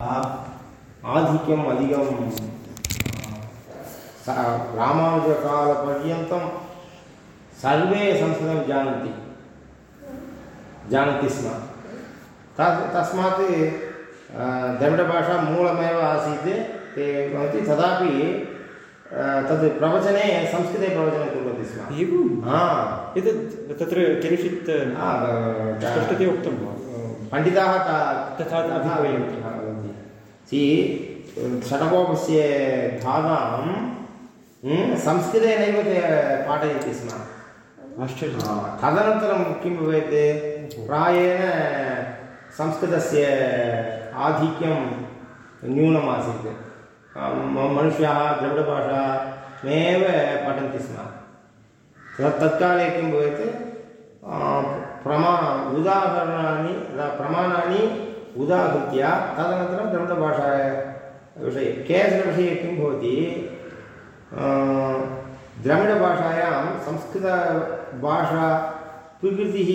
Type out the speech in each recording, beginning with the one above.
आधिक्यम् अधिकं रामानुजकालपर्यन्तं सर्वे संस्कृतं जानन्ति जानन्ति स्म। तत् तस्मात् द्रविडभाषा मूलमेव आसीत् ते भवन्ति तथापि तद् प्रवचने संस्कृते प्रवचनं कुर्वन्ति स्म। एवं? हा। एतत् तत्र स्पष्टतया उक्तं वा? पण्डिताः तथा। सि षडकोपस्य धारां हम्म, संस्कृतेनैव ते पाठयन्ति स्म। आश्चर्यं तदनन्तरं किं भवेत्? प्रायेण संस्कृतस्य आधिक्यं न्यूनमासीत्। मनुष्याः द्रविडभाषामेव पठन्ति स्म। तत् तत्काले किं भवेत्? प्रमा उदाहरणानि प्रमाणानि उदाहृत्य तदनन्तरं द्रविडभाषा विषये केचन विषये किं भवति? द्रविडभाषायां संस्कृतभाषा प्रकृतिः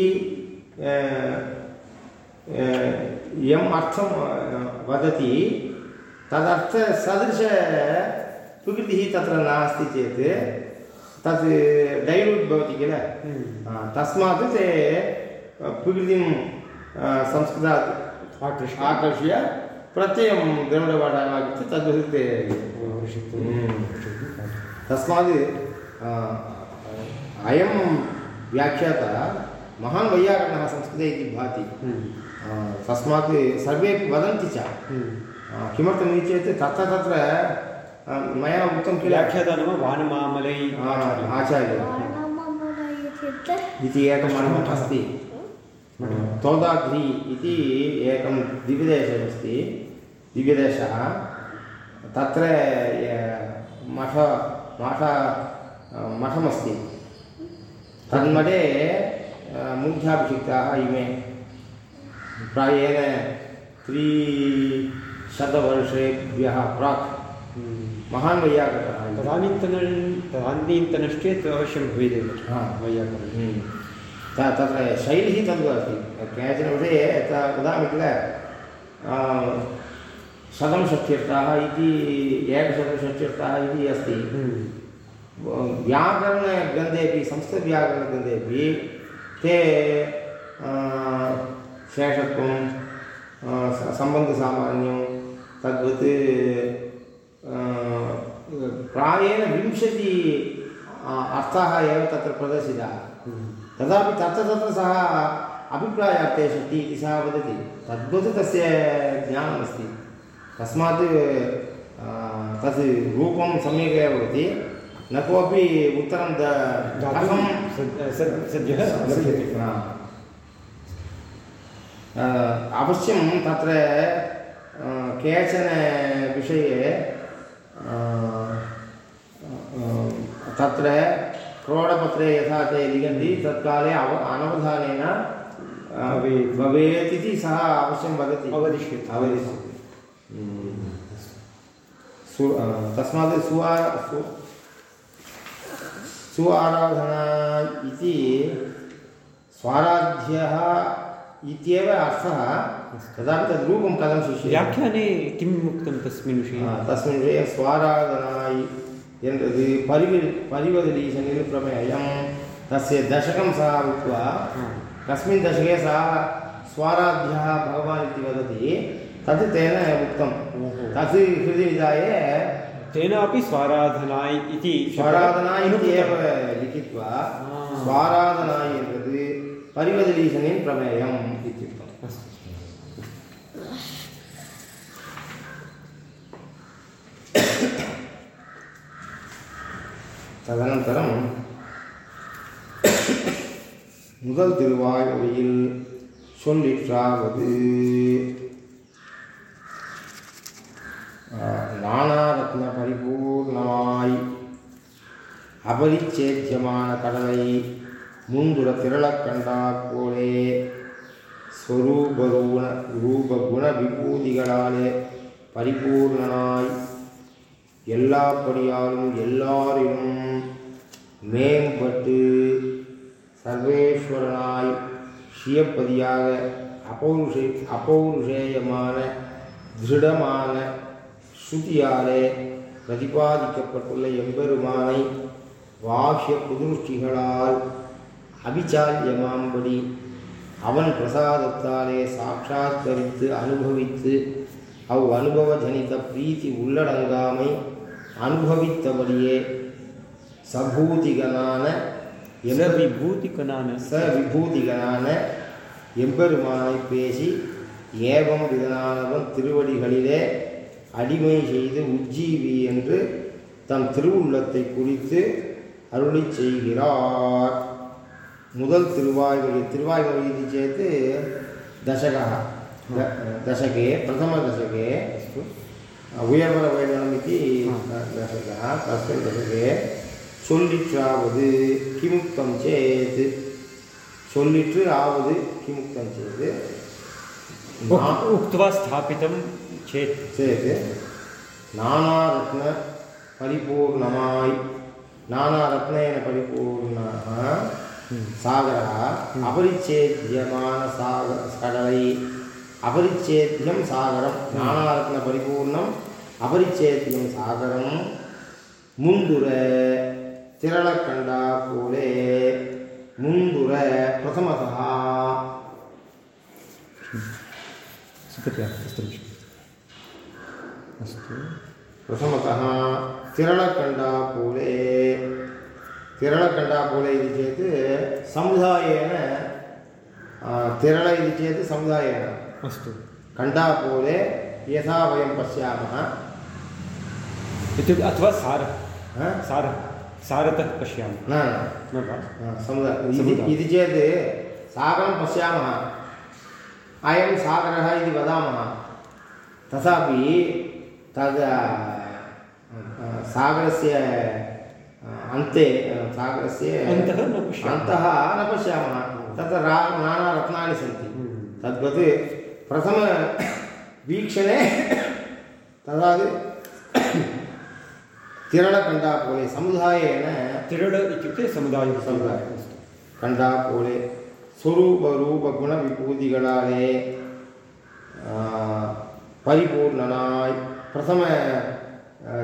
यम् अर्थं वदति तदर्थसदृश प्रकृतिः तत्र नास्ति चेत् तत् डैल्यूट् भवति किल? आ, तस्मात् ते प्रकृतिं संस्कृतात् आकृष्ट आकर्ष्य। प्रत्ययं द्रविडभाषायाम् आगत्य तद्वत् ते तस्मात् आ, अयं व्याख्याता महान् वैयाकरणः संस्कृते इति भाति। आ, तस्मात् सर्वेपि वदन्ति च। आ, किमर्थमिति चेत् तत्र तत्र मया उक्तं किल? व्याख्याता नाम वानमामलै आचार्यः। इति एकं मठम् अस्ति। तोदाघ्रि इति एकं दिव्यदेशमस्ति। दिव्यदेशः। तत्र मठ मठ मठमस्ति। तन्मठे मुग्धाभिषिक्ताः इमे। प्रायेण त्रिशतवर्षेभ्यः प्राक् महान् वैयाकरणः तदानीन्तन तदानीन्तनश्चेत् अवश्यं भवेदेव। हा। वैयाकरणं। हम्म। तत्र शैलिः तद् अस्ति केचन विषये यथा वदामि किल शतं षष्ट्यर्थाः इति एकशतं षष्ट्यर्थाः इति अस्ति। व्याकरणग्रन्थेपि संस्कृतव्याकरणग्रन्थेपि ते शेषत्वं सम्बन्धसामान्यं तद्वत् प्रायेण विंशति अर्थाः एव तत्र प्रदर्शिताः। तथापि तत्र तत्र सः अभिप्रायार्थे षष्टि इति सः वदति. तद्वत् तस्य ज्ञानमस्ति. तस्मात् तत् रूपं सम्यक् एव भवति न कोऽपि उत्तरं दातुं सद्यः अवश्यं तत्र केचन विषये तत्र क्रोडपत्रे यथा ते लिखन्ति तत्काले अव अनवधानेन भवेत् इति सः अवश्यं वदति। अवदिष्यति। अवदिष्यति। सु तस्मात् सुवा सु सु आराधना इति स्वाराध्यः इत्येव अर्थः। तदापि तद्रूपं कथं शिष्यते? व्याख्याने किम् उक्तं तस्मिन् विषये? तस्मिन् विषये स्वाराधना यद् परिव परिवदलीशनिरुप्रमेयं तस्य दशकं सः उक्त्वा कस्मिन् दशके सः स्वाराध्यः भगवान् इति वदति तत् तेन उक्तं तत् हृदि विधाय तेनापि स्वाराधनाय इति स्वाराधनाय अस्तु ததனந்தரம் முதல் திருவாய்மொழியில் சொல்லிற்றாவது ஆஹ், நானாரத்ன பரிபூர்ணமாய் அபரிச்சேத்தியமான கடலை முந்துர திரளக் கண்டாற் போலே ஸ்வரூபகுண ரூப குண விபூதிகளாலே பரிபூர்ணனாய் எல்லாப்படியாலும் எல்லாரிலும் மேம்பட்டு சர்வேஸ்வரனாய் சியப்பதியாக அபௌருஷே அபௌருஷேயமான திருடமான ஸ்ருதியாலே பிரதிபாதிக்கப்பட்டுள்ள எம்பெருமானை வாக்கிய குதிருஷ்டிகளால் அபிச்சால்யமாம்படி அவன் பிரசாதத்தாலே சாட்சாத்கரித்து அனுபவித்து அவ் அனுபவ ஜனித பிரீத்தி உள்ளடங்காமை அனுபவித்தபடியே சபூதிகனான விபூதிகனான ச விபூதிகனான எம்பெருமானை பேசி ஏவம் விதனானவன் திருவடிகளிலே அடிமை செய்து உஜ்ஜீவி என்று தன் திருவுள்ளத்தை குறித்து அருளி செய்கிறார். முதல் திருவாய்மொழி திருவாய்மொழி சேர்த்து தசகா. दशके प्रथमदशके अस्तु उयर्वरवेदनम् इति दशकः तस्मिन् दशके चोल्लिट्रावद् किमुक्तं चेत् चोल्लिट् आवद् किमुक्तं चेत् उक्त्वा स्थापितं चेत् चेत् नानारत्नपरिपूर्णमाय् नानारत्नेन परिपूर्णः सागरः अपरिच्छेद्यमानसाग सकलै अपरिच्छेद्यं सागरं नानारत्नपरिपूर्णम् अपरिच्छेद्यं सागरं मुन्दुर तिरळकण्डापूले मुन्दुर प्रथमतः अस्तु प्रथमतः तिरळकण्डापूले तिरळकण्डापूले इति चेत् समुदायेन तिरळ इति चेत् समुदायेन अस्तु। कण्डापूले यथा वयं पश्यामः। इत्युक्ते अथवा सारः। हा? सारः। सारतः पश्यामः। न न। समुदाय। इति चेत् सागरं पश्यामः। अयं सागरः इति वदामः। तथापि तद् सागरस्य अन्ते सागरस्य अन्तः न पश्यामः। अन्तः न पश्यामः। तत्र रा नानारत्नानि सन्ति। हम्म। तद्वत् प्रथम प्रथमवीक्षणे तदा तिरळकण्डापोले समुदायेन तिरळ इत्युक्ते समुदायः समुदाय अस्तु। कण्डापोले स्वरूपरूपगुणविभूतिगणाले परिपूर्णनाय प्रथम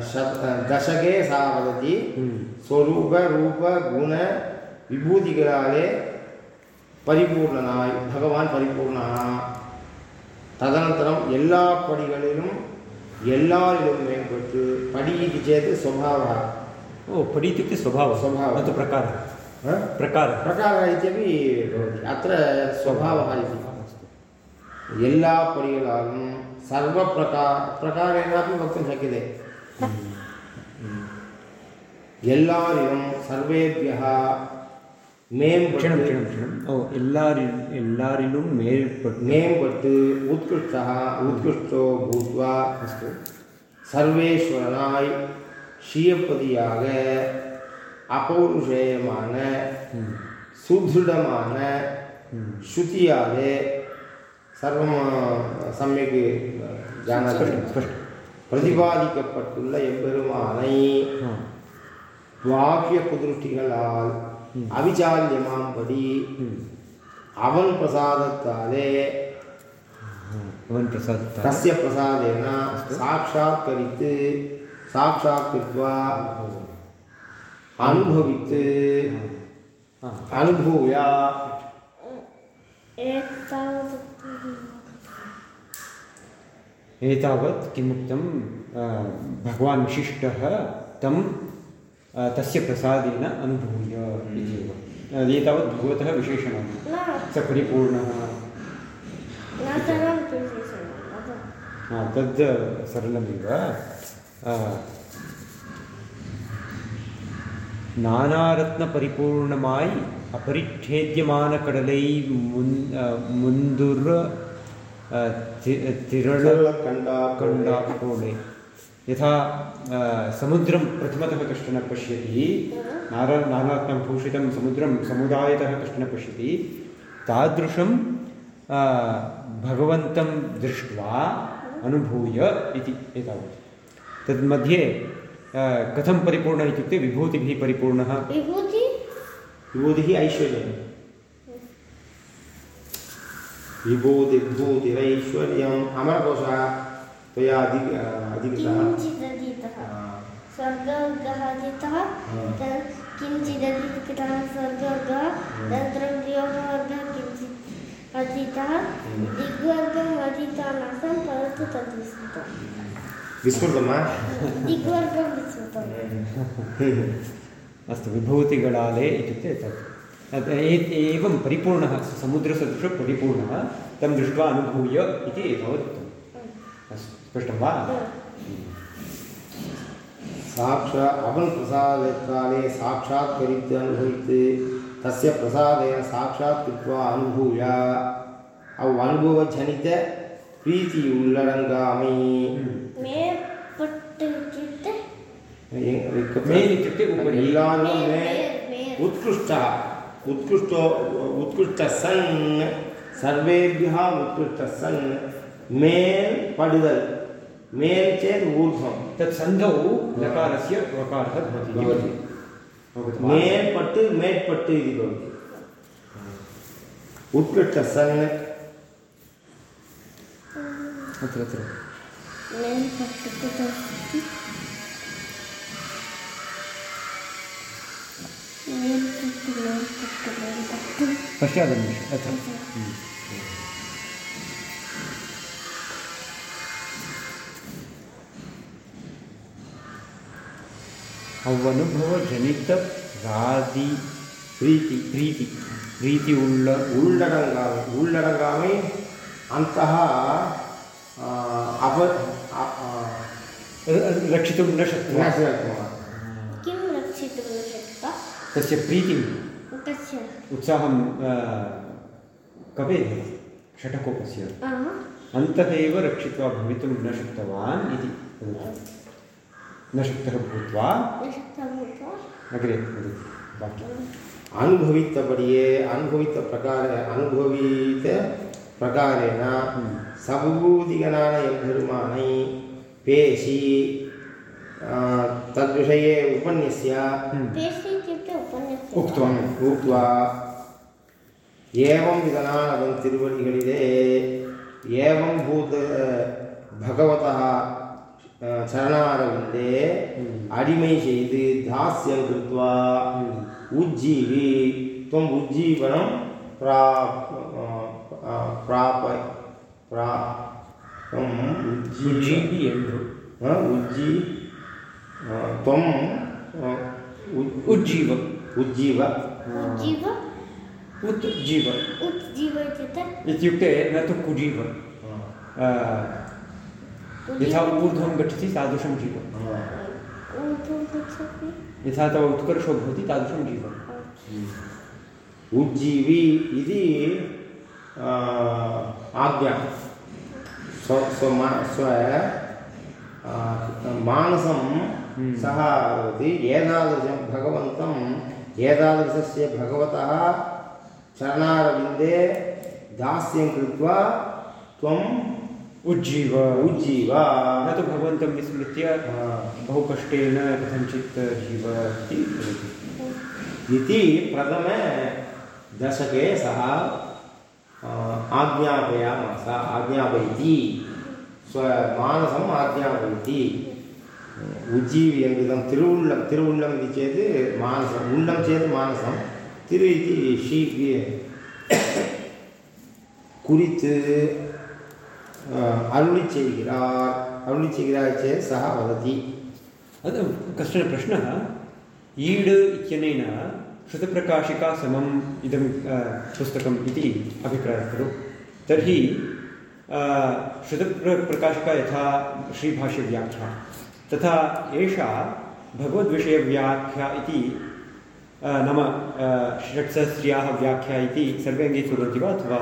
शत दशके सा वदति हम्म। स्वरूपरूपगुणविभूतिगणाले परिपूर्णनाय भगवान् परिपूर्णः। तदनन्तरं एल्ला पडिगलिलुं ಎಲ್ಲಾರಿಗೂ ಮೇಲ್ಪಟ್ಟು ಪಡೀತಿ ಚೇತ್ ಸ್ವಭಾವ ಓ ಪಡೀತಿ ಇತ್ಯುಕ್ತಿ ಸ್ವಭಾವ ಸ್ವಭಾವ ಮತ್ತು ಪ್ರಕಾರ ಪ್ರಕಾರ ಪ್ರಕಾರ ಇತ್ಯಪಿ ಭವತಿ ಅತ್ರ ಸ್ವಭಾವः इति ಎಲ್ಲಾ ಪರಿಗಲಾನು ಸರ್ವ ಪ್ರಕಾರ ಪ್ರಕಾರೇಣಾಪಿ ವಕ್ತುಂ ಶಕ್ಯತೆ ಎಲ್ಲಾರಿಗೂ ಸರ್ವೇಭ್ಯः மேம்பட்டு ஓ எல்லாரி எல்லாரிலும் மேற்பட்டு மேம்பட்டு உத்கிருஷ்டா உத்கிருஷ்டோ பூத்வா அஸ்து சர்வேஸ்வரனாய் ஸ்ரீயப்பதியாக அப்பௌருஷேயமான சுதிருடமான ஸ்ருதியாக சர்வம் சமயக்கு ஜான பிரதிபாதிக்கப்பட்டுள்ள எம்பெருமானை வாக்கிய குதிருஷ்டிகளால் ம். அவிச்சால்யமாம்படி हम्म। அவன் பிரசாதத்தாலே भवन् प्रसाद தஸ்ய பிரசாதேன சாட்சாத்கரித்து சாட்சாத்கிருத்வா அனுபவித்து हा அனுபூயா एतावत् किमुक्तं अ, भगवान् विशिष्टः तं अ, तस्य प्रसादेन अनुभूय हम्म। इत्येव। एतावत् भगवतः विशेषणं स परिपूर्णः। तद् सरलमेव। नानारत्नपरिपूर्णमाय् अपरिच्छेद्यमानकडलै मुन् मुन्दुर तिरळ यथा समुद्रं प्रथमतः कश्चन पश्यति नार नानात्मं भूषितं समुद्रं समुदायतः कश्चन पश्यति तादृशं भगवन्तं दृष्ट्वा अनुभूय इति एतावत्। तन्मध्ये कथं परिपूर्णः इत्युक्ते विभूतिभिः परिपूर्णः? विभूति? विभूतिः ऐश्वर्यं। विभूतिर्भूतिरैश्वर्यम्। अमरकोशः। त्वया अधिक अधिकृतः। किञ्चिदधीतः स्वर्गः अधीतः तद् किञ्चिदधीकृतः स्वर्गः तदनन्तरं योगवर्गः किञ्चित् अधीतः दिग्वर्गम् अधीतवान् आसम् परन्तु तद् विस्मृतं विस्मृतं वा दिग्वर्गं विस्मृतम्। अस्तु विभूतिगणाले इत्युक्ते तत्। एवं परिपूर्णः समुद्रसदृशः परिपूर्णः तं दृष्ट्वा अनुभूय इति अस्तु। स्पष्टं वा? साक्षा अमलप्रसादकाले साक्षात् परित्यनुभवित् तस्य प्रसादेन साक्षात् कृत्वा अनुभूय। अनुभवजनित प्रीति उत्कृष्टः। उत्कृष्टो सर्वेभ्यः मेल् चेत् ऊर्ध्वं तत् सन्धौ लकारस्य प्रकारः भवति। मेल् पट् मेट् पट् इति भवति। उत्पृष्ट अत्र अत्र। पश्चादनिमिष अत्र। अवनुभवजनितरादि प्रीति प्रीति प्रीति उल्ल உள்ளடங்காமை உள்ளடங்காமை अन्तः आ, अप अ- अ- रक्षितुं न न शक्नुमः शक्नुमः किं रक्षितुं न शक्ता तस्य प्रीतिं कस्य उत्साहं अ, कवेः षटकोपस्य आह, अन्तः एव रक्षित्वा भवितुं न शक्तवान् इति वदति न शुक्तः भूत्वा अग्रे अनुभवितपर्ये अनुभवितप्रकारे अनुभवितप्रकारेण हम्म। समुभूतिगणान यद्धर्माणै पेशी तद्विषये उपन्यस्य। हम्म। उक्त्वम् उक्त्वा एवं विधनान् तिरुवल्लिगलिले एवं भूत भगवतः சரணாரவிந்தே அடிமை செய்து தாஸ்யம் கிருத்வா உஜ்ஜீவி त्वम् उज्जीवनं प्रा अह, प्राप प्रा त्वम् उज्जीव उज्जीवि एण्ड्रु अह, उज्जी अह, त्वम् अह, उज्- उज्जीव उज्जीव जीव उत्जीव उज्जीव इत्युक्ते इत्युक्ते न तु कुजीव अ, यथा ऊर्ध्वं गच्छति तादृशं जीव ऊर्ध्वं यथा तव उत्कर्षो भवति तादृशं जीव उज्जीवी इति आज्ञा। स्व स्व स्व आ, मानसं सः वदति एतादृशं भगवन्तं एतादृशस्य भगवतः चरणारविन्दे दास्यं कृत्वा त्वम् उज्जीव। उज्जीव। न तो भगवंत विस्मृत बहु कष्ट कथित जीव प्रथम इति सह सः आज्ञापयामास आज्ञापयति। स्वमानसम् आज्ञापयति। उज्जीव्यङ्गितं तिरुवुल्लं तिरुवुल्लम् इति चेत् मानसम् उल्लं चेत् मानसं। तिरु इति कुरित् अरुणिचेगिरार् अरुणिचेगिरार् चेत् सः वदति अतः कश्चन प्रश्नः ईड् इत्यनेन श्रुतप्रकाशिका समम् इदं पुस्तकम् इति अभिप्रायः खलु तर्हि तथा एषा भगवद्विषयव्याख्या इति नाम षट्सहस्र्याः व्याख्या सर्वे अङ्गीकुर्वन्ति अथवा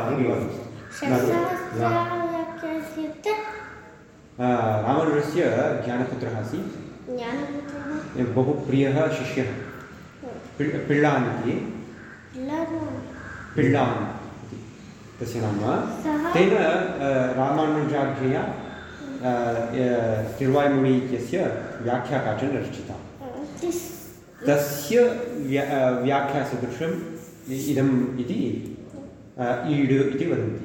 रामानुजस्य ज्ञानपुत्रः आसीत्। बहु प्रियः शिष्यः। पिळ् पिळ्ळान् इति। पिळ्ळान् इति। तस्य नाम। तेन रामानुजाज्ञया तिरुवायुमुनि इत्यस्य व्याख्या काचन रचिता तिस्- तस्य व्या व्याख्यासदृशम् इदम् इति ईड् इति वदन्ति।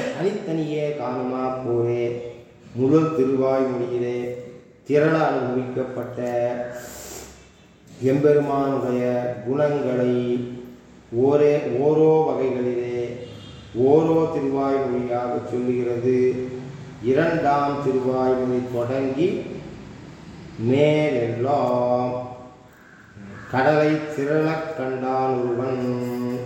தனித்தனியே காணுமா போரே முதல் திருவாய்மொழியிலே திரள அனுபவிக்கப்பட்ட எம்பெருமானுடைய குணங்களை ஓரே ஓரோ வகைகளிலே ஓரோ திருவாய்மொழியாக சொல்லுகிறது. இரண்டாம் திருவாய்மொழி தொடங்கி மேலெல்லாம். கடலை திரளக் கண்டான் ஒருவன்.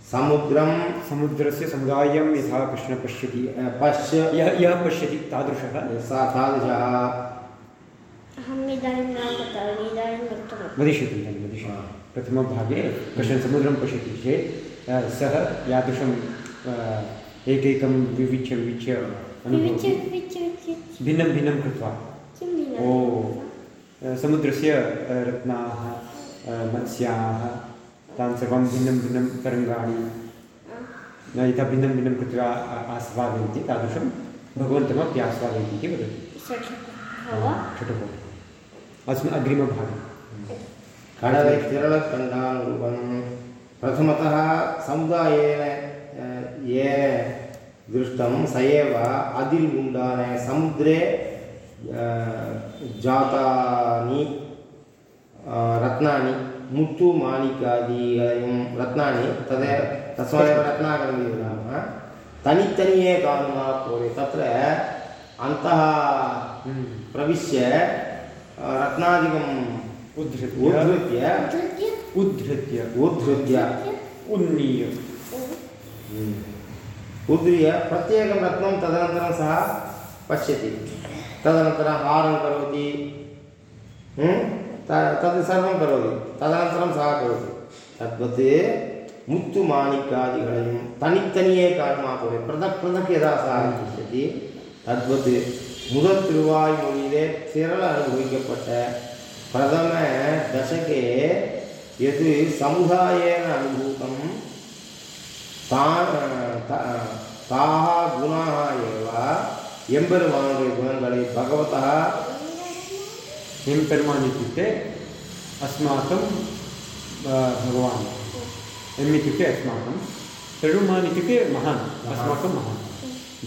சமுத்திரம் समुद्रस्य समुदायं यथा कृष्णः पश्यति पश्य यः यः पश्यति तादृशः। सा तादृशः। अहम् इदानीं न वदामि इदानीं वक्तुम् वदिष्यति इदानीं वदिष्यति प्रथमभागे कश्चन समुद्रं पश्यति चेत् सः यादृशं एकैकं विविच्य विविच्य अनुभवति। भिन्नं भिन्नं कृत्वा। ओ समुद्रस्य रत्नाः मत्स्याः तान् सर्वान् भिन्नं भिन्नं तरङ्गाणि। न यथा भिन्नं भिन्नं कृत्वा आस्वादयन्ति तादृशं भगवन्तमपि आस्वादयन्ति इति वदति षटको अस्मिन् अग्रिमभागे कडलकिरलखण्डानुरूपं प्रथमतः समुदायेन ये दृष्टं स एव अदिल् उण्डाने समुद्रे जातानि रत्नानि मुत्तु माणिकादीकளையும் ரத்னானி तदेव तस्मादेव रत्नाकरम् इति वदामः तनित्तनिये कानुमा कोरे तत्र अन्तः प्रविश्य रत्नादिकम् उद्धृत्य। उद्धृत्य। उद्धृत्य? उन्नीय। उद्रीय प्रत्येकं रत्नं तदनन्तरं सः पश्यति। तदनन्तरं हारं करोति। तद् सर्वं करोति तदनन्तरं सः करोति तद्वत् मुत्तुमाणिक्यादिगणं तनित्तनिये कर्मा भवेत् पृथक् पृथक् यदा सः आरम्भिष्यति तद्वत् முதல் திருவாய்மொழியிலே திரள அனுபவிக்கப்பட்ட பிரதம தசகே எது சமுதாயேன அனுபூதம் தான் தாகா குணாக ஏவா எம்பெருமானுடைய குணங்களை பகவதா भगवतः एं पेरुमान् इत्युक्ते अस्माकं अ, भगवान् एम् इत्युक्ते अस्माकं पेरुमान् इत्युक्ते महान् अस्माकं महान्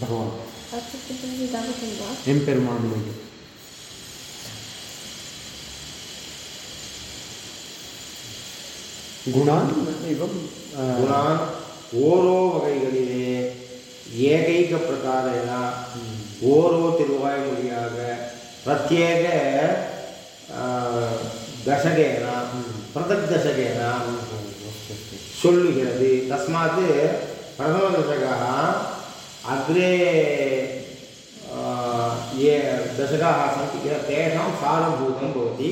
भगवान् अस्तु पितृ इदागतं वा एं पेरुमान् इति गुणान् एवं अ, गुणान् ஓரோ வகைகளிலே ஏகைக பிரகாரேன ஓரோ திருவாய்மொழியாக பிரத்யேக ஆ, தசகேன பிரதக் தசகேன சொல்லுகிறது தஸ்மாத் प्रथमदशकः अग्रे आ, ये दशकाः सन्ति किल तेषां सारभूतं भवति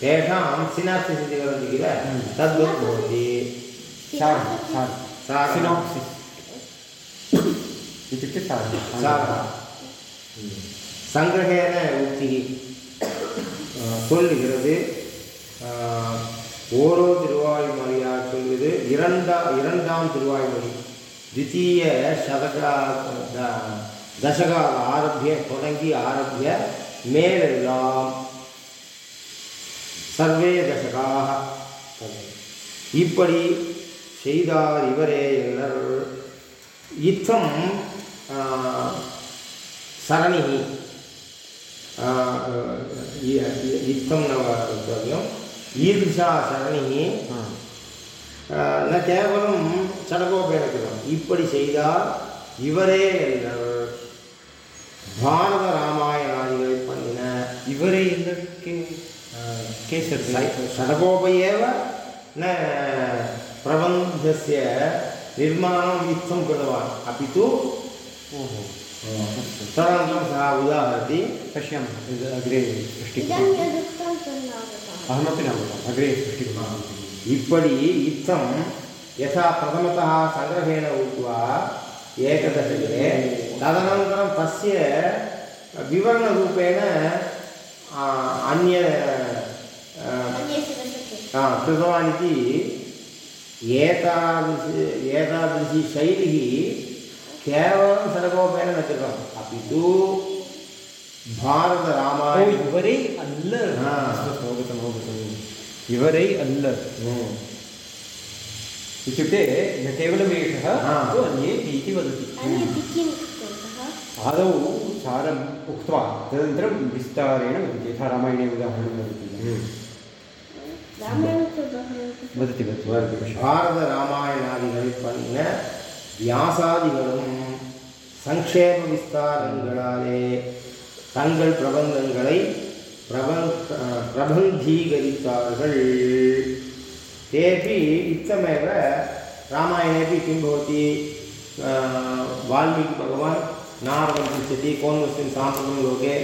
तेषां सिनाप्सिस् इति वदन्ति किल तद्वत् भवति सारः सारः सारः सिनाप्सिस् इत्युक्ते सारः सारः சங்கிரகேன உக்தி சொல்லுகிறது ஓரோ திருவாய்மொழியார் சொல்வது இரண்டா இரண்டாம் திருவாய்மொழி தித்தீய சதகா தசகால ஆரம்பிய தொடங்கி ஆரம்பிய மேலெல்லாம் சர்வே தசகாக இப்படி செய்தார் இவரே எல்லர் இத்தம் சரணி इत्थं न वक्तव्यम् ईदृशा सरणिः हा. आ, न केवलं चडकोपेन कृतम् இப்படி செய்தால் இவரே என்றர் பாரத ராமாயணாதிகளை பண்ணின इवरे इन्दर् के के सर्वे षडकोप एव न प्रबन्धस्य निर्माणम् इत्थं कृतवान् अपि तु ओहो तदनन्तरं सः उदाहरति पश्यामः अग्रे सृष्टिकृतम् अहमपि न वदामि अग्रे सृष्टिकृतवान् इप्पडि इत्थं यथा प्रथमतः सङ्ग्रहेण उक्त्वा एकदशके तदनन्तरं तस्य विवरणरूपेण अन्य कृतवान् इति एतादृश एतादृशी शैलिः கேவலம் சரகோபேரம் வச்சிருக்கோம் அப்படி தூ பாரத ராமாயணம் இவரே அல்ல ஸ்லோகத்தம் இவரை அல்ல इत्युक्ते न केवलम् एषः तु तो अन्येपि इति वदति। आदौ सारम् उक्त्वा तदनन्तरं विस्तारेण वदति यथा रामायणे उदाहरणं वदति। वदति वदति। भारतरामायणादिकविपन्न பாரதராமாயணாதிகள் பண்ண வியாசாதிகளும் சங்கேப விஸ்தாரங்களாலே தங்கள் பிரபந்தங்களை பிரபந் பிரபந்தீகரித்தார்கள் तेपि इत्थमेव रामायणेपि किं भवति अ, वाल्मीकिभगवान् नारदं पृच्छति कोन्वस्मिन् साम्प्रतं लोके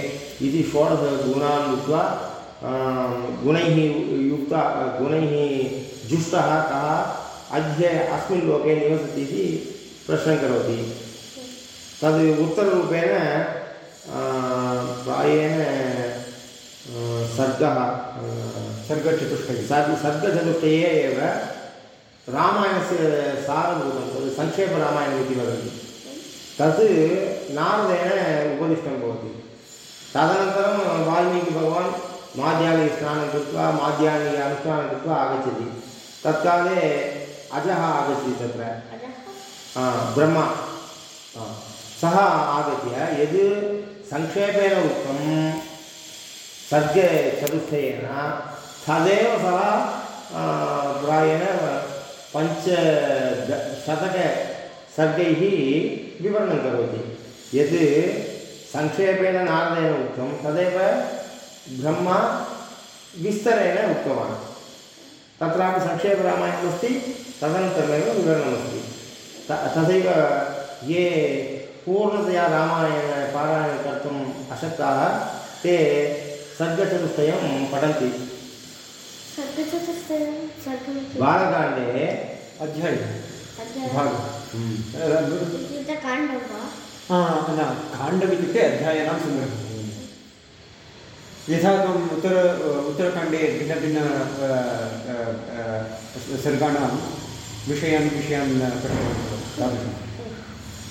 इति षोडशगुणान् उक्त्वा अ, गुणैः युक्ता गुणैः जुष्टः कः अद्य अस्मिन् लोके निवसति इति प्रश्नं करोति तद् उत्तररूपेण प्रायेण सर्गः सर्गचतुष्टयं। सर्ग, सर्गचतुष्टये एव रामायणस्य सारभूतं, तद् संक्षेपरामायणम् इति वदन्ति तत् नारदेन उपदिष्टं भवति। तदनन्तरं वाल्मीकिभगवान् माध्याह्ने स्नानं कृत्वा, माध्याह्ने अनुष्ठानं कृत्वा आगच्छति। तत्काले अजः आगच्छति तत्र। ब्रह्मा सः आगत्य यद् संक्षेपेण उक्तं सर्गचतुष्टयेन तदेव सः प्रायेण पञ्च द- शतकसर्गैः विवरणं करोति यत् संक्षेपेण नारदेन उक्तं तदेव ब्रह्मा विस्तरेण उक्तवान् तत्रापि संक्षेपरामायणमस्ति तदनन्तरमेव विवरणमस्ति तथैव ये पूर्णतया रामायणपारायणं कर्तुम् अशक्ताः ते सर्गचतुष्टयं पठन्ति। बालकाण्डे अध्यायः। अध्यायः। भागः। इत्युक्ते काण्डं वा? हा, न काण्डमित्युक्ते अध्यायानां सङ्ग्रहः यथा त्वम् उत्तर उत्तरकाण्डे भिन्नभिन्न सर्गाणां विषयान् विषयान् न प्रकटनं तादृशं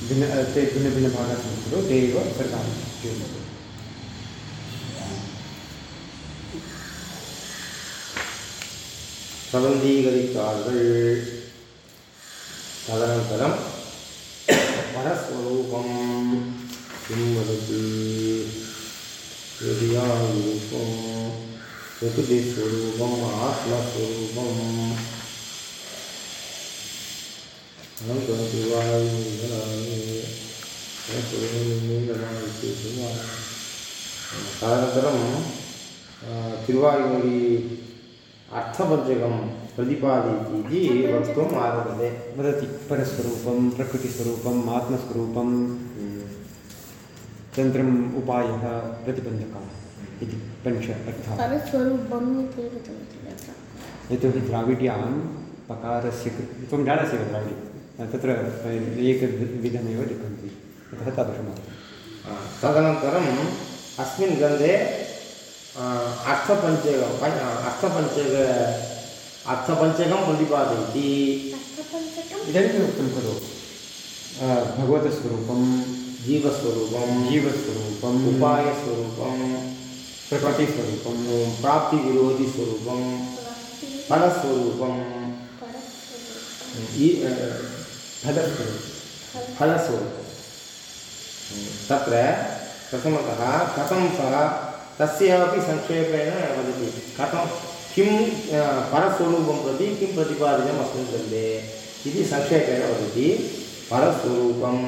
भिन्न ते भिन्नभिन्नभागाः सन्ति खलु ते एव सर्वान् जीवन्ति பிரபந்தீகரித்தார்கள் ததனந்தரம் பரஸ்வரூபம் என்பதற்கு ரூபம் பிரகிருதி ஸ்வரூபம் ஆத்மஸ்வரூபம் हृदयारूपं प्रकृतिस्वरूपम् आत्मस्वरूपम् तदनन्तरं तिरुवायुमொழி अर्थपञ्चकं प्रतिपादयति इति वक्तुम् आरभते। वदति परस्वरूपं प्रकृतिस्वरूपम् आत्मस्वरूपं तन्त्रम् उपायः प्रतिबन्धकः इति पञ्च अर्थाः। इति यतोहि द्राविड्यां पकारस्य कृ- त्वं जानासि वा द्राविडी। तत्र एकविधमेव लिखन्ति। अतः तादृशमर्थम् तदनन्तरम् अस्मिन् ग्रन्थे अर्थपञ्चकं पञ्च अर्थपञ्चक अर्थपञ्चकं प्रतिपादयति। इदानीम् उक्तं खलु। भगवतस्वरूपं जीवस्वरूपं जीवस्वरूपम् उपायस्वरूपं प्रकृतिस्वरूपं प्राप्तिविरोधिस्वरूपं फलस्वरूपं अ, फलस्वरूपं फलस्वरूपं तत्र प्रथमतः कथं सः तस्यापि संक्षेपेण वदति। कथं, किं परस्वरूपं प्रति किं प्रतिपादितम् अस्मिन् ग्रन्थे इति संक्षेपेण वदति। परस्वरूपम्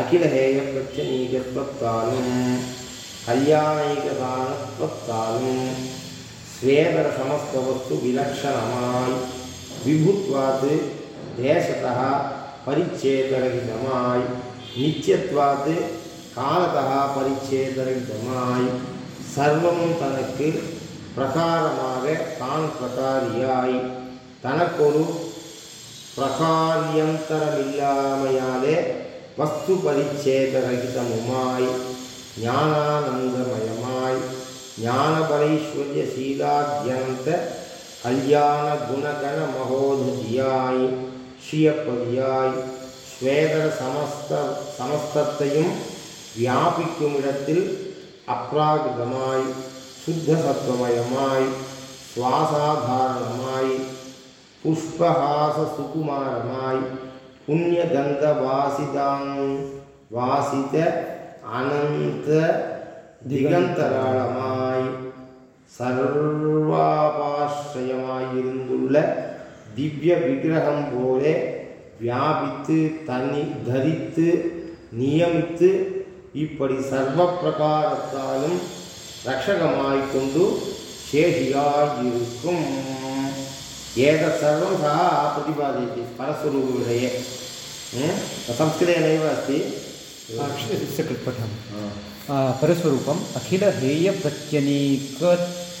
अखिलहेयप्रत्यनीकत्वत्तालुं कल्याणैकदानत्वत्तालुं स्वेदरसमस्तवस्तुविलक्षणमाय् विभुत्वात् देशतः परिच्छेदरहितमाय् நித்தியத்வாத்து காலத்தா பரிச்சேதரகிதமாய் சர்வமும் தனக்கு பிரகாரமாக தான் பிரகாரியாய் தனக்கொரு பிரகாரியந்தரமில்லாமையாலே வஸ்து பரிச்சேதரகிதமுமாய் ஞானானந்தமயமாய் ஞானபலைஸ்வர்யசீலாத்யந்த கல்யாண குணகண மகோததியாய் ஸ்ரீயப்பதியாய் ஸ்வேதர சமஸ்த சமஸ்தத்தையும் வியாபிக்கும் இடத்தில் அப்ராகிருதமாய் சுத்த சத்துவமயமாய் சுவாசாதாரணமாய் புஷ்பஹாச சுகுமாரமாய் புண்ணியகந்த வாசிதாங் வாசித அனந்த திகந்தராளமாய் சர்வாபாசிரயமாயிருந்துள்ள திவ்ய விக்கிரகம் போலே வியாபித்து தனி தரித்து நியமித்து இப்படி சர்வ பிரகாரத்தாலும் ரக்ஷகமாய் கொண்டு சேஷியாயிருக்கும் एतत् सर्वं सः प्रतिपादयति परस्वरूपविषये संस्कृतेनैव अस्ति सकृत् पठामि आ,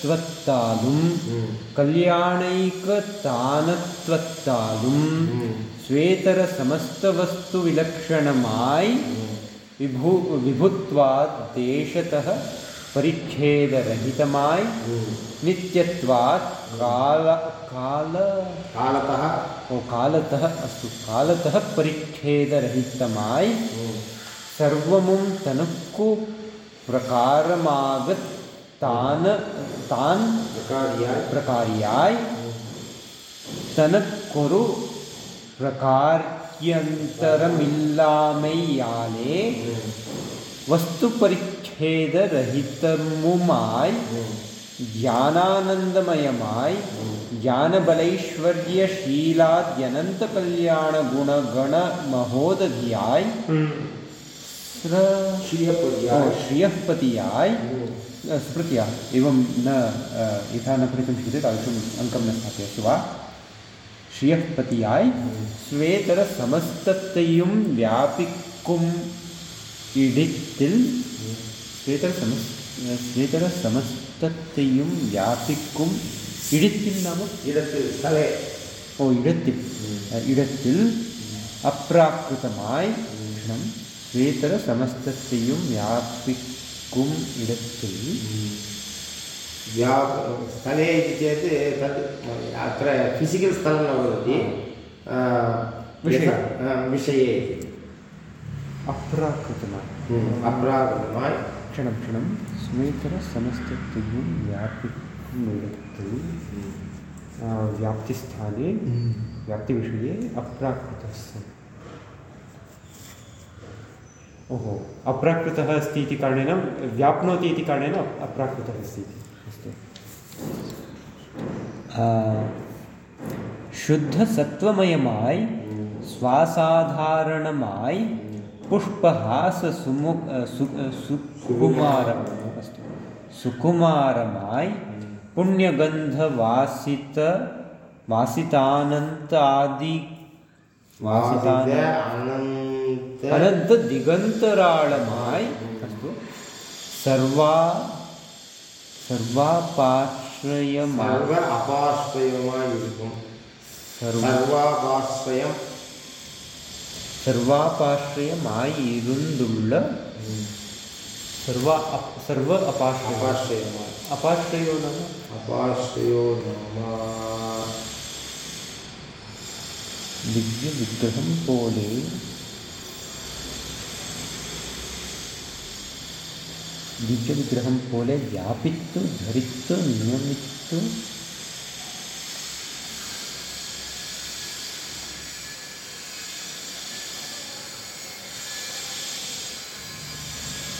परस्वरूपम् अखिलहेयप्रत्यनीकत्वत्तालुं कल्याणैकतानत्वत्तालुं स्वेतरसमस्तवस्तुविलक्षणमाय् विभु विभुत्वात् देशतः परिच्छेदरहितमाय् नित्यत्वात् काल काल कालतः। ओ कालतः अस्तु कालतः परिच्छेदरहितमाय् सर्वमुं तनुक्कु प्रकारमागत तान तान प्रकार प्रकार प्रकार याले वस्तु परिच्छेद रहित मुमाय ज्ञानानंदमय माय ज्ञान बलैश्वर्य तान् प्रकार्याय कल्याण गुण गण महोदधियाय ज्ञानबलैश्वर्यशीलाद्यनन्तकल्याणगुणगणमहोदधियाय हम्म। श्रियपतियाय स्मृत्या एवं न अ, यथा न पठितुं शक्यते तादृशम् अङ्कं न स्थापयतु वा श्रियःपतियाय ஸ்வேதரசமஸ்தத்தையும் வியாபிக்கும் இடத்தில் ஸ்வேதர சமஸ் ஸ்வேதர சமஸ்தத்தையும் வியாபிக்கும் இடத்தில் நாம இடத்தில் स्थले ஓ இடத்தில் அஹ், இடத்தில் அப்ராக்கிருதமாய் க்ஷணம் ஸ்வேதர சமஸ்தத்தையும் வியாபிக்கும் இடத்தில் व्या स्थले इति चेत् तत् अत्र फिसिकल् स्थलं न भवति अ, विषये। यथा, अ, विषये इति அப்ராக்கிருதமாய் அப்ராகிருதமாய் க்ஷணம் க்ஷணம் ஸ்வேதர சமஸ்தத்தையும் வியாபிக்கும் இடத்தில் அஹ், व्याप्तिस्थाने व्याप्तिविषये अप्राकृतस्य ओहो अप्राकृतः अस्ति इति कारणेन व्याप्नोति इति कारणेन अप्- अप्राकृतः अस्ति इति। अस्तु। शुद्धसत्त्वमयमाय् स्वासाधारणमाय् पुष्पहाससुमु सु सुकुमारम् अस्तु। सुकुमारमाय् पुण्यगन्धवासित वासितानन्तादि वासित वासितान अनन्त अनन्तदिगन्तराळमाय् अस्तु सर्वा सर्वापाश्रयमा सर्व அபாஸ்ரயமாய் இருக்கும் सर्व சர்வாபாஸ்ரயம் सर्वापाश्रयमाय् இருந்துள்ள सर्वा अप- सर्व अपाश्रय அபாஸ்ரயமாய் अपाश्रयो नाम அபாஸ்ரயோ நாம दिव्यविग्रहं पोले ബീജവിഗ്രഹം പോലെ വ്യാപിത്തു ധരിത്തു നിയമിത്തു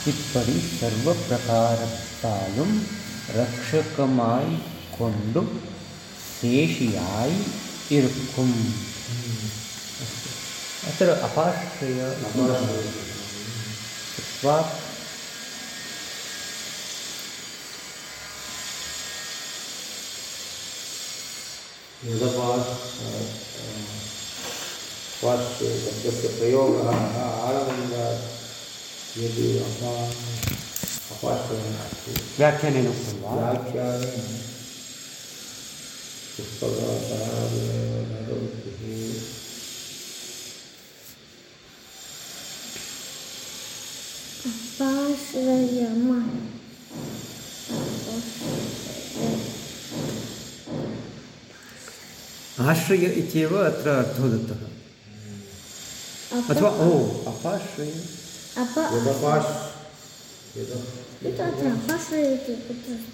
ഇപ്പടി സർവപ്രകാരത്താലും രക്ഷകമായി കൊണ്ടും ശേഷിയായി ഇരിക്കും അത്ര അപാശ്രയ സ്വാ वा पार्श्वे शब्दस्य प्रयोगः आनन्दात् यदि अपा अपाश्रयः अस्ति व्याख्यानेन उक्तं वा? व्याख्याने पुष्पकासनादिवृत्तिः आश्रय इत्येव अत्र अर्थो दत्तः अथवा ओ अपाश्रय अत्र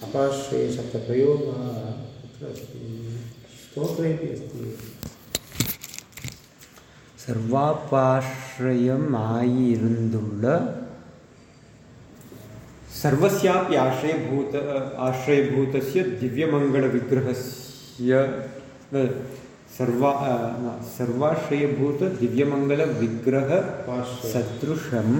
अपाश्रयशब्दप्रयोगः कुत्र अस्ति स्तोत्रेपि अस्ति सर्वापाश्रयमायिरुन्दुळ सर्वस्यापि आश्रयभूत आश्रयभूतस्य दिव्यमङ्गलविग्रहस्य सर्वा अ, विग्रह सर्वाश्रयभूतदिव्यमङ्गलविग्रह अपाश्रय सदृशं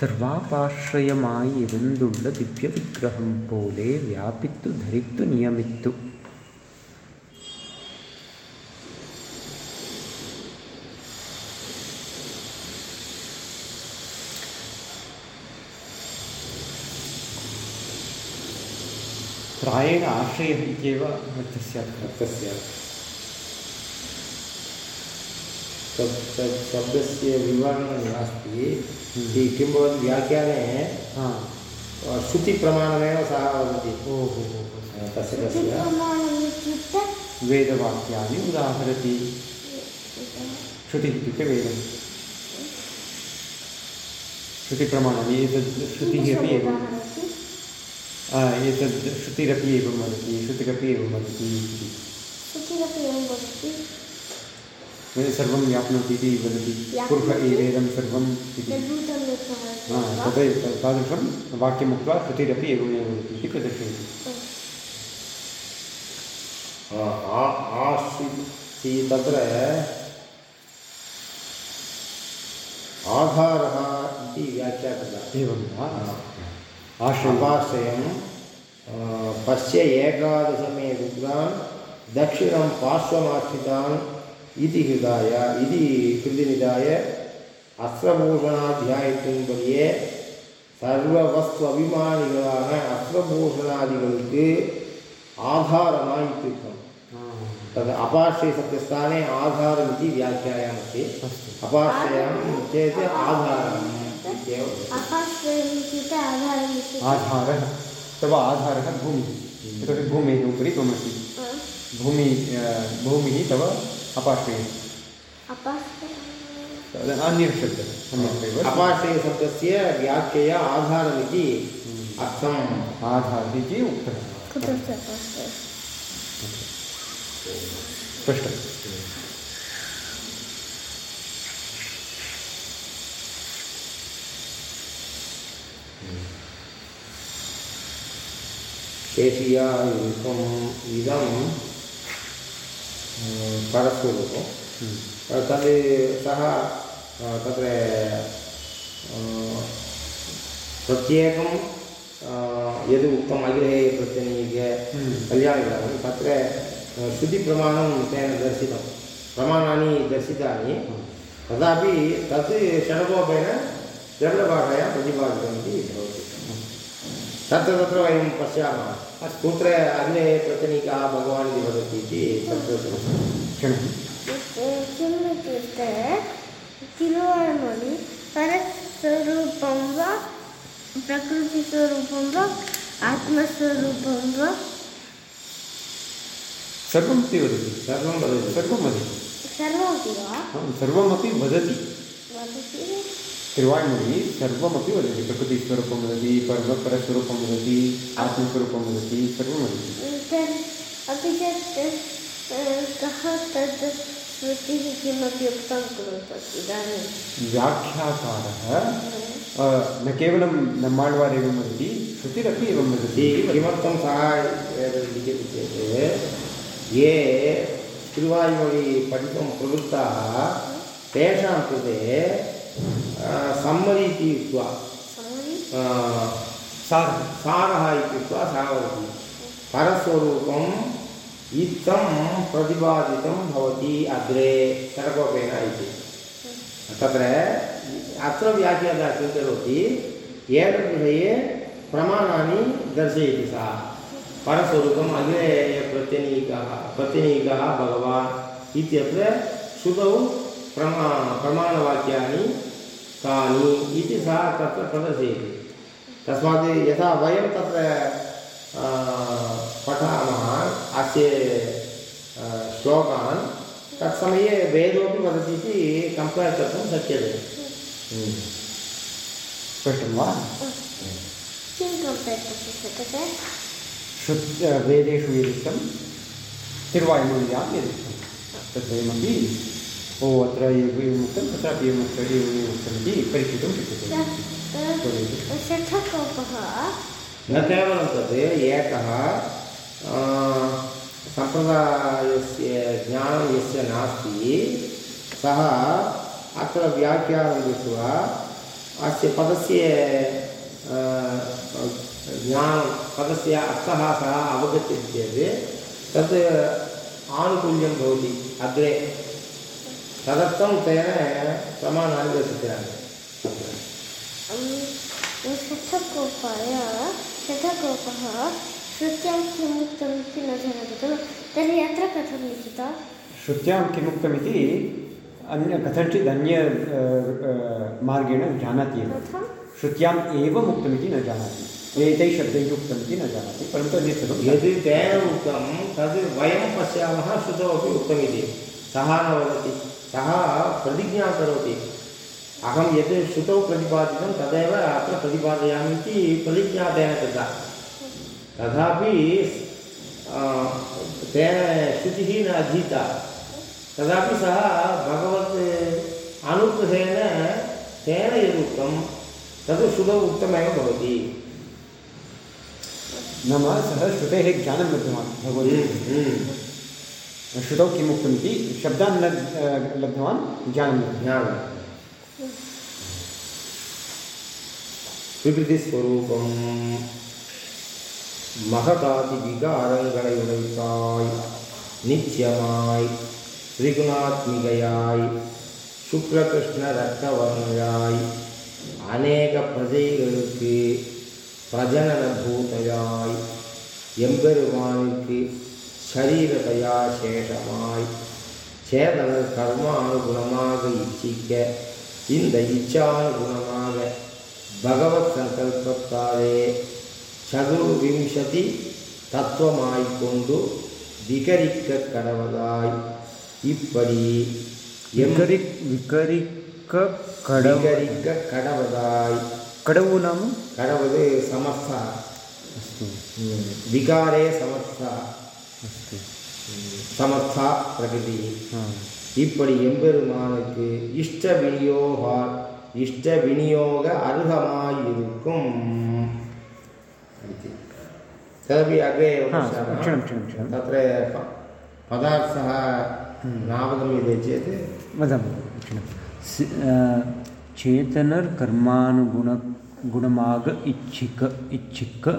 സർവാപാശ്രയമായി दिव्य विग्रह പോലെ വ്യാപിത്തു, ധരിത്തു, നിയമിത്തു. प्रायेण आश्रयः इत्येव अर्थः स्यात् अर्थः स्यात् तत् तत् शब्दस्य विवरणं नास्ति इति किं भवति व्याख्याने हा। श्रुतिप्रमाणमेव सः वदति ओहो तस्य तस्य। वेदवाक्यानि उदाहरति। श्रुतिः इत्युक्ते वेदं श्रुतिप्रमाणानि एतद् श्रुतिः अपि एवं। एतद् श्रुतिरपि एवं वदति श्रुतिरपि एवं वदति इति। वेदं सर्वं व्याप्नोति इति वदति पुरुष एवेदं सर्वम् इति। हा, तथैव तादृशं वाक्यमुक्त्वा श्रुतिरपि एवमेव वदति इति प्रदर्शयति आश्रिति तत्र आधारः इति व्याख्या कृता। एवं वा? पश्य एकादशमे रुद्रान् दक्षिणं पार्श्वमाश्रितान् इति हृदाय इति कृतिनिधाय அஸ்திரபூஷணாத்தியாயத்தின் படியே சர்வ வஸ்து அபிமானிகளான அஸ்திரபூஷணாதிகளுக்கு ஆதாரமாய் இத்தியுக்தம் तद् अपाश्रयशब्दस्थाने आधारमिति व्याख्यायामस्ति अस्तु अपाश्रयं चेत् आधारम् इत्येव भवति। अपाश्रयम् इत्युक्ते आधारम् इत्युक्ते आधारः तव आधारः भूमिः यतोहि भूमेः उपरि त्वमसि हा? भूमि अ, भूमिः तव अपाश्रयः अपाश्रयम् तद् अन्यः शब्दः सम्यक् एव अपाश्रयशब्दस्य व्याख्यया आधारमिति अर्थम् आधारः इति उक्तः स्पष्टम् शेषियायुक्तम् इदं परस्वरूपं तद् सः तत्र प्रत्येकं यद् उक्तम् अग्रे प्रत्यनीक हम्म। कल्याणग्रामं तत्र श्रुतिप्रमाणं तेन दर्शितं प्रमाणानि दर्शितानि तथापि तत् षडकोपेन द्रविडभाषायां प्रतिपादितमिति भवति तत्र तत्र वयं पश्यामः कुत्र अग्रे प्रत्यनीकः भगवान् इति वदति इति किम् इत्युक्ते तिरुवळमणि परस्वरूपं वा प्रकृतिस्वरूपं वा आत्मस्वरूपं वा सर्वमपि वदति सर्वं वदति सर्वं वदति सर्वमपि वा सर्वमपि वदति वदति तिरुवायुमणि सर्वमपि वदति प्रकृतिस्वरूपं वदति पर्व परस्वरूपं वदति आत्मस्वरूपं वदति सर्वं वदति अपि च कः तद् श्रुतिः किमपि उक्तं करोतु इदानीं व्याख्याकारः न केवलं नम्माழ்वार् एवं वदति श्रुतिरपि एवं वदति किमर्थं सः लिखति चेत् ये तिरुवायुमொழி पठितुं प्रवृत्ताः तेषां कृते सम्मति इति उक्त्वा सारः सारः इत्युक्त्वा सः वदति परस्वरूपम् इत्थं प्रतिपादितं भवति अग्रे षडकोपेन इति। तत्र अत्र व्याख्याता किं करोति एतद्विषये प्रमाणानि दर्शयति सः। परस्वरूपम् अग्रे प्रत्यनीकः प्रत्यनीकः भगवान् इत्यत्र श्रुतौ प्रमा प्रमाणवाक्यानि कानि इति सः तत्र प्रदर्शयति तस्मात् यथा वयं तत्र पठामः अस्य श्लोकान् तत्समये वेदोपि वदति इति कम्पेर् कर्तुं शक्यते। स्पष्टं वा? किं कम्पेर् कर्तुं शक्यते? श्रुत् वेदेषु यदुक्तं तिरुवायुमल्यां यदुक्तं तद्वयमपि ओ अत्र एवम् उक्तं तत्रापि एवमुक्तं एवमेव उक्तमिति परीक्षितुं शक्यते शठकोपः न केवलं तत् एकः सम्प्रदायस्य ज्ञानं यस्य नास्ति सः अत्र व्याख्यानं दृष्ट्वा अस्य पदस्य ज्ञानं पदस्य अर्थः सः अवगच्छति चेत् तत् आनुकूल्यं भवति अग्रे तदर्थं तेन प्रमाणानि दर्शितानि शठकोपाय शठकोपः श्रुत्यां किमुक्तम् इति न जानाति खलु तर्हि अत्र कथं लिखिता श्रुत्यां किमुक्तमिति अन्य कथञ्चित् अन्य मार्गेण जानाति एव। श्रुत्याम् एव उक्तमिति न जानाति। एतैः शब्दैः उक्तमिति न जानाति। परन्तु अन्यत् सर्वं यद् तेन उक्तं तद् वयं पश्यामः श्रुतौ अपि उक्तमिति। सः न वदति। सः प्रतिज्ञां करोति। अहं यत् श्रुतौ प्रतिपादितं तदेव अत्र प्रतिपादयामि इति प्रतिज्ञा तेन कृता। तथापि तेन श्रुतिः न अधीता। तदापि सः भगवत् अनुग्रहेण तेन यदुक्तं तद् श्रुतौ उक्तमेव भवति। नाम सः श्रुतेः ज्ञानं लब्धवान् भगवद्गीता श्रुतौ किम् उक्तमिति शब्दान् न लब्धवान् ज्ञानं लब्धवान् ज्ञानं விபதிஸ்வரூபம் மகதாதி விகாரங்களை உடைத்தாய் நித்தியமாய் திரிகுணாத்மிகையாய் சுக்லகிருஷ்ண ரத்தவர்ணையாய் அநேக பிரஜைகளுக்கு பிரஜனன பூதையாய் எம்பெருமானுக்கு சரீரதையா சேஷமாய் சேதனர் கர்மானுகுணமாக இச்சிக்க இந்த இச்சானுகுணமாக பகவத் சங்கல்பத்தாலே சதுர்விம்சதி தத்துவமாய்க்கொண்டு விகரிக்க கடவதாய். இப்படி விகரி விகரிக்க கடவரிக்க கடவதாய். கடவு நாம் கடவுது சமஸ்தா விகாரே சமஸ்தா अस्तु சமஸ்தா பிரகிருதி हा இப்படி எம்பெருமானுக்கு இஷ்ட விநியோக இஷ்ட விநியோக அருகமாயிருக்கும் इति। तदपि अग्रे एव हा पश्यामः। क्षणं क्षणं क्षणं तत्र प- पदार्थः नावगम्यते चेत् वदामि क्षणं सि- अ, चेतनर कर्मानुगुण गुणमाग इच्छिक इच्छिक अ,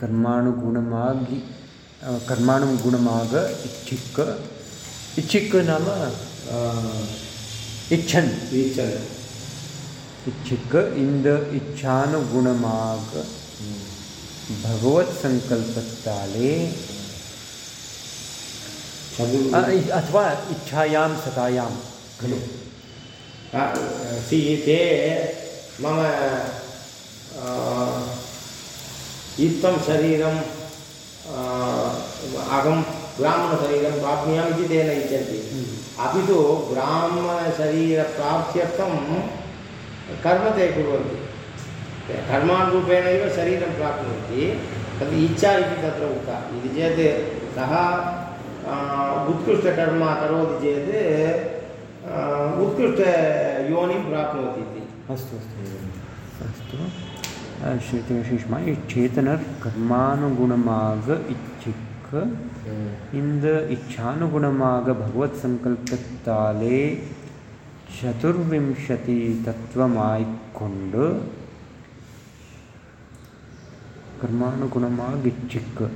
कर्मानुगुणमागि कर्मानुगुणमाग इच्छिक इच्छिक नाम इच्छन्। ईचन् इच्छिक इन्द इच्छानुगुणमाग भगवत् इ- अथवा इच्छायां सतायां खलु। ते मम आ, इत्थं शरीरं आ, अहं ब्राह्मणशरीरं प्राप्नुयाम् इति ते न इच्छन्ति अपि तु ब्राह्मणशरीरप्राप्त्यर्थं कर्म ते कुर्वन्ति। ते कर्मानुरूपेण एव शरीरं प्राप्नुवन्ति तद् इच्छा इति तत्र उक्ता। इति चेत् सः उत्कृष्टकर्म करोति चेत् उत्कृष्टयोनिं प्राप्नोति इति। अस्तु अस्तु। अस्तु। ශේෂ්මයි චේතනර් කර්මානුගුණමාග ඉච්චික්ක ඉන්ද ඉච්ඡානුගුණමාග භගවත් සංකල්පතාලේ චතුර්විංශති தத்துவமாய்க்கொண்டு கர்மானுகுணமாக இச்சிக்கு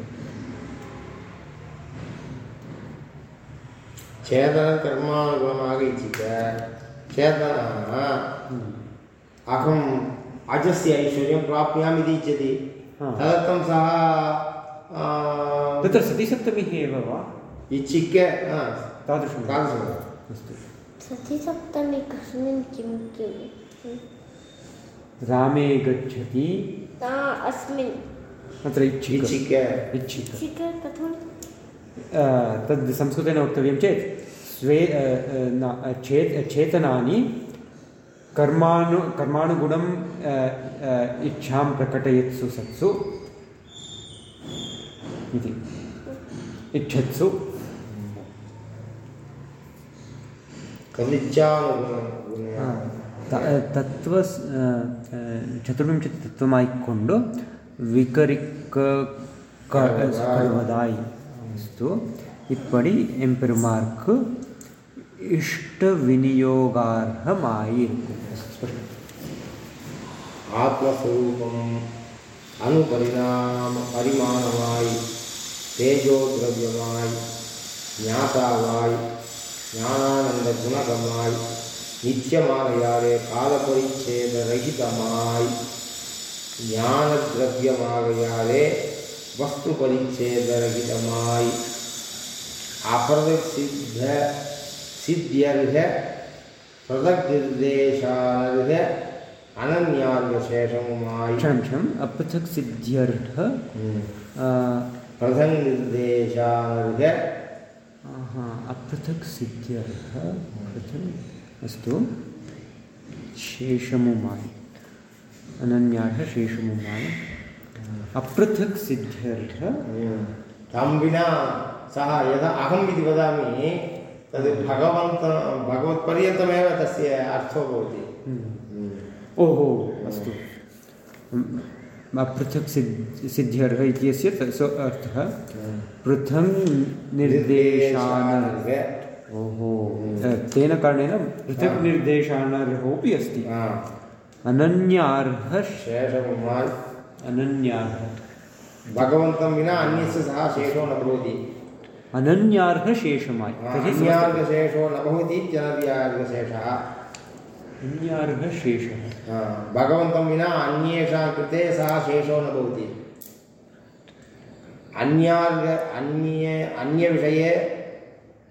சேதனம் கர்மானுகுணமாக இச்சிக்க சேதனா அகம் अजस्य ऐश्वर्यं प्राप्यामि इति इच्छति। तदर्थं सः तत्र सतिसप्तमिः एव वा? इच्छिक्य हा, तादृशं। वा? तादृशं अस्तु। सतिसप्तमी कस्मिन् किं किं रामे गच्छति। अस्मिन्। अत्र इच्छिक। इच्छिक्य। इच्छिक। कथं तद् संस्कृतेन वक्तव्यं चेत् स्वे न चेत् चेतनानि कर्माणु कर्मानुगुणं अ, अ, इच्छां प्रकटयत्सु सत्सु इति इच्छत्सु ತದಿಚ್ಛಾನುಗುಣ ತ- ತತ್ವ ಅ, ಅ, ಚತುರ್ವಿಂಶತಿ ತತ್ವಮಾಯ್ಕೊಂಡು ವಿಕರಿಕ ಕ- ಕರುವದಾಯಿ ಅಸ್ತು ಇಪ್ಪಡಿ ಎಂಪೆರುಮಾರ್ಕ್ ഇഷ്ട വിനിയോഗാർഹമായിരിക്കും ആത്മസ്വരൂപം അനുപരിണാമ പരിമാണമായി തേജോദ്രവ്യമായി ജ്ഞാതാവായി ஞானானந்த குணகமாய் நித்தியமாகையாலே காலபரிச்சேத ரகிதமாய் ஞான திரவியமாகையாலே வஸ்து பரிச்சேத ரகிதமாய் அபரசித்த சித்தியவித பிரதக்திர்தேசானவித அனன்யாவிசேஷமுமாய் க்ஷணம் க்ஷணம் அப்பச்சக் சித்தியர்ஹ பிரதங் अपृथक् सिद्ध्यर्ह पृथक् अस्तु। शेषमुमाय। अनन्याः शेषमुमाय। अपृथक् सिद्ध्यर्ह हम्म। तं विना सः यदा अहम् इति वदामि तद् भगवन्त भगवत्पर्यन्तमेव तस्य अर्थो भवति। ओहो अस्तु। पृथक् सिद् सिद्ध्यर्ह इत्यस्य त- सो अर्थः पृथङ् निर्देशानर्ह। ओहो। तेन कारणेन पृथक्. निर्देशानर्होऽपि अस्ति। अनन्यार्ह। श- अनन्यार्ह। भगवन्तं विना अन्यस्य सः शेषो न भवति। अनन्यार्ह शेषमाय् तर्हि समस्त- अन्यार्गशेषो न भवति जनव्यार्गशेषः अन्यार्ह शेषः हा, भगवन्तं विना अन्येषां कृते सः शेषो न भवति। अन्यार्ग अन्ये अन्यविषये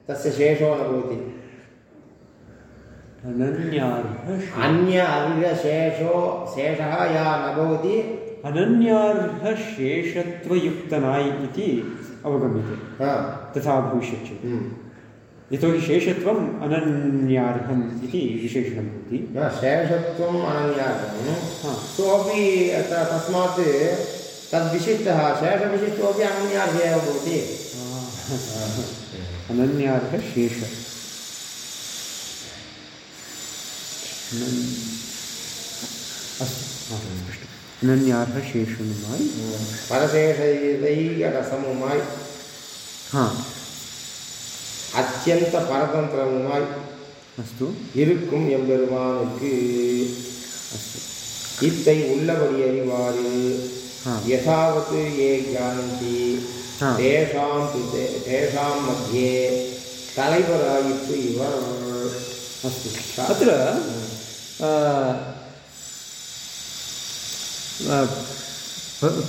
तस्य शेषो न भवति। अन्य अर्घशेषो शेषः या न भवति। अनन्यार्हशेषत्वयुक्तनाय् इति अवगम्यते। हा, तथा भविष्यति। चेत् हम्म। यतोहि शेषत्वम् अनन्यार्हम् इति विशेषणं भवति। शेषत्वम् अनन्यार्हं हा। त- तस्मात् तद्विशिष्टः शेषविशिष्टोपि अनन्यार्हे एव भवति। अनन्यार्हशेष। अस्तु स्पष्टम् अनन्यार्हशेषनुमाय् பரசேஷைகரசமுமாய் हा அத்தியந்த பரதந்திரமுமாய் अस्तु இருக்கும் எம்பெருமானுக்கு अस्तु இத்தை உள்ளபடி அறிவாறு हा யசாவத் ஏ ஜானந்தி हा தேஷாம் து தே- தேஷாம் மத்தியே தலைவராயிற்று இவர் अस्तु अत्र अ, अ, प-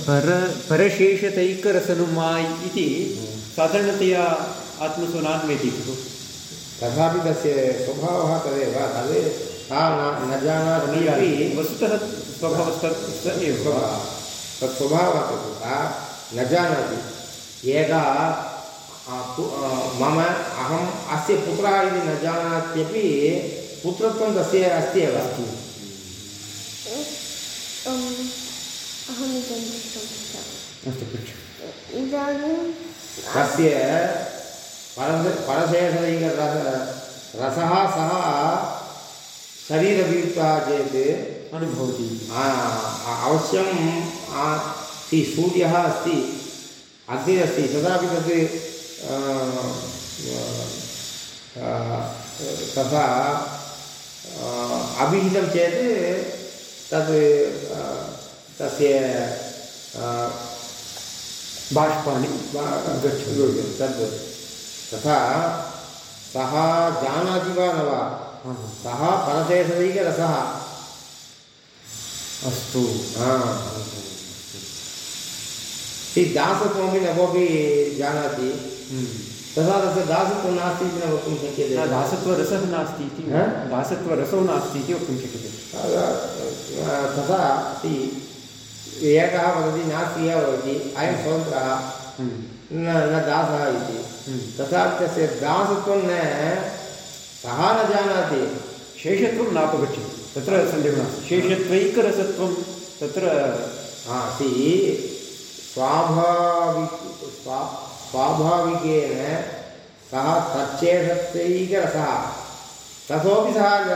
पर परशेषतैकरसनुमाय् इति साधारणतया आत्मसु नान्वेति खलु तथापि तस्य स्वभावः तदेव तद् सा न जानाति अपि वस्तुतः स्वभावस्तत् स एव स्वभावः तत् स्वभावः तत् सा न जानाति आ, मम अहम् अस्य पुत्रः इति न जानात्यपि पुत्रत्वं तस्य अस्ति एव अम्, इच्छामि अस्तु पृच्छ इदानीं तस्य परस परशेषदैकरस रसः सः शरीरवियुक्तः चेत् अनुभवति आ, आ- अवश्यं सि सूर्यः अस्ति अग्निरस्ति तथापि तत् तथा अभिहितं चेत् आ, तस्य बाष्पाणि गच्छति तद् तथा सः जानाति वा न वा। सः परशेषदैकरसः। अस्तु। दासत्वमपि न कोऽपि जानाति। हम्म। तथा तस्य दासत्वं नास्ति इति न वक्तुं शक्यते। दासत्वरसः नास्ति इति हा? दासत्वरसो नास्ति इति वक्तुं शक्यते। तथा अस्ति एकः वदति नास्ति एव भवति अयं स्वतन्त्रः हम्म, न न दासः इति। हम्म। तथा तस्य दासत्वं न सः न जानाति। शेषत्वं नापगच्छति तत्र सन्देहः नास्ति। शेषत्वैकरसत्वं तत्र हा सि स्वाभाविक स्वा स्वाभाविकेन सः तच्चेषत्वैकरसः तथोपि सः न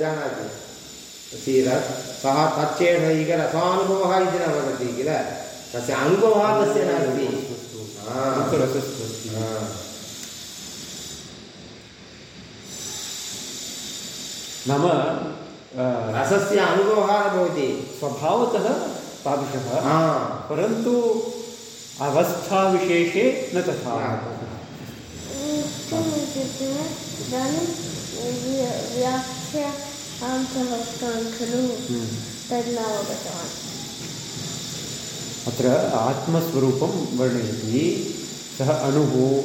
जानाति। सीर सः तच्चेषैकरसानुभवः इति न वदति किल? तस्य अनुभवः तस्य नास्ति। नाम रसस्य अनुभवः न भवति। स्वभावतः तादृशः। हा। परन्तु अवस्थाविशेषे न तथा। व्याख्या खलु हम्म। तद् न अवगतवान् अत्र आत्मस्वरूपं वर्णयति। सः अणुः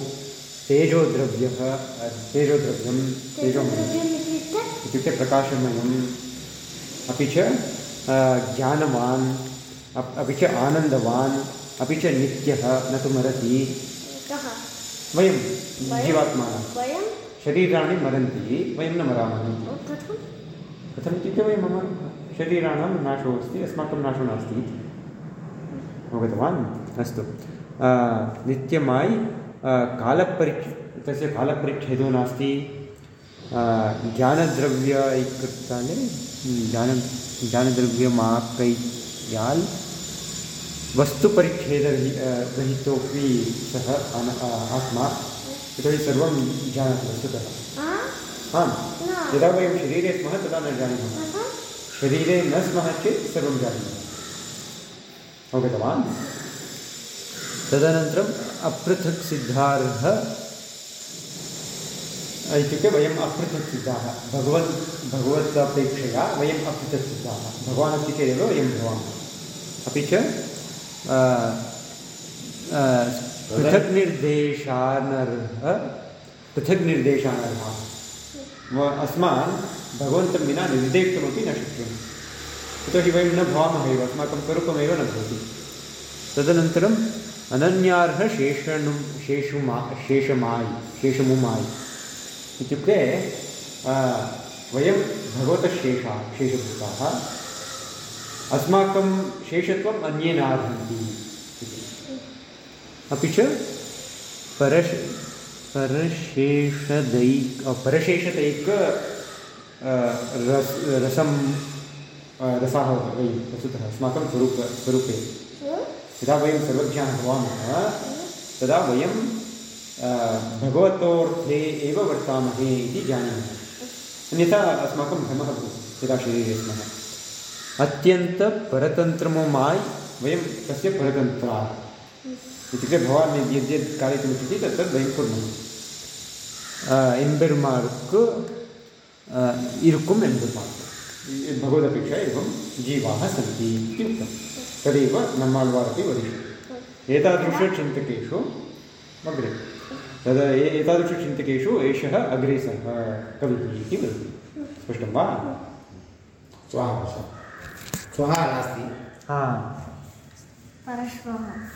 तेजोद्रव्यः तेजोद्रव्यं तेजोमयम् इत्युक्ते प्रकाशमयम्। अपि च ज्ञानवान् अपि च आनन्दवान् अपि च नित्यः न तु मरति। वयं जीवात्मानः। वयं शरीराणि मरन्ति वयं न मरामः। कथं कथम्? इत्युक्ते वयं मम शरीराणां नाशो अस्ति अस्माकं नाशो नास्ति अवगतवान् अस्तु। नित्यमाय् कालपरिच्छ तस्य कालपरिच्छेदो नास्ति। ज्ञानद्रव्य ज्ञान ज्ञानद्रव्यमाकैयाल्। वस्तुपरिच्छेदरहि रहितोपि सः अन आत्मा यतोहि सर्वं जानाति वस्तुतः। आम्। यदा वयं शरीरे स्मः तदा न जानीमः। शरीरे न स्मः चेत् सर्वं जानीमः। अवगतवान्? तदनन्तरम् अपृथक् सिद्धार्ह इत्युक्ते वयम् अपृथक् सिद्धाः भगवन् भगवत् अपेक्षया वयम् अपृथक् सिद्धाः भगवान् अस्ति चेदेव वयं भवामः। अपि च पृथक् निर्देशानर्ह पृथक् निर्देशानर्हाः अस्मान् भगवन्तं विना निर्देष्टुमपि न शक्यम् यतोहि वयं न भवामः एव, अस्माकं स्वरूपमेव न भवति। तदनन्तरम् अनन्यार्हशेषणु शेषुमा शेषमायि शेषमुमायि। इत्युक्ते वयं भगवतः शेषाः शेषभूताः। अस्माकं शेषत्वम् अन्ये नार्हन्ति अपि च परश, परशेषदैक परशेषदैक रस, रसं रसाः वयं वस्तुतः अस्माकं स्वरूप, स्वरूपे। यदा वयं सर्वज्ञाः भवामः, तदा वयं भगवतोऽर्थे एव वर्तामहे इति जानीमः। अन्यथा अस्माकं भ्रमः भवति, यदा शरीरे स्मः। अत्यन्तपरतन्त्रमुमाय् वयं तस्य परतन्त्राः। इत्युक्ते भवान् यद् यद्यद् कारयितुमिच्छति तत् वयं कुर्मः। एम्बेर्मार्क् इरुक्कुम् एम्बेर्मार्क्। भगवदपेक्षा एवं जीवाः सन्ति इति उक्तं। तदेव नम्माழ்वार् अपि वदिष्यति एतादृशचिन्तकेषु, अग्रे। तद् एतादृशचिन्तकेषु एषः अग्रे सः कविः इति वदति। स्पष्टं वा? श्वः श्वः नास्ति हा। परश्वः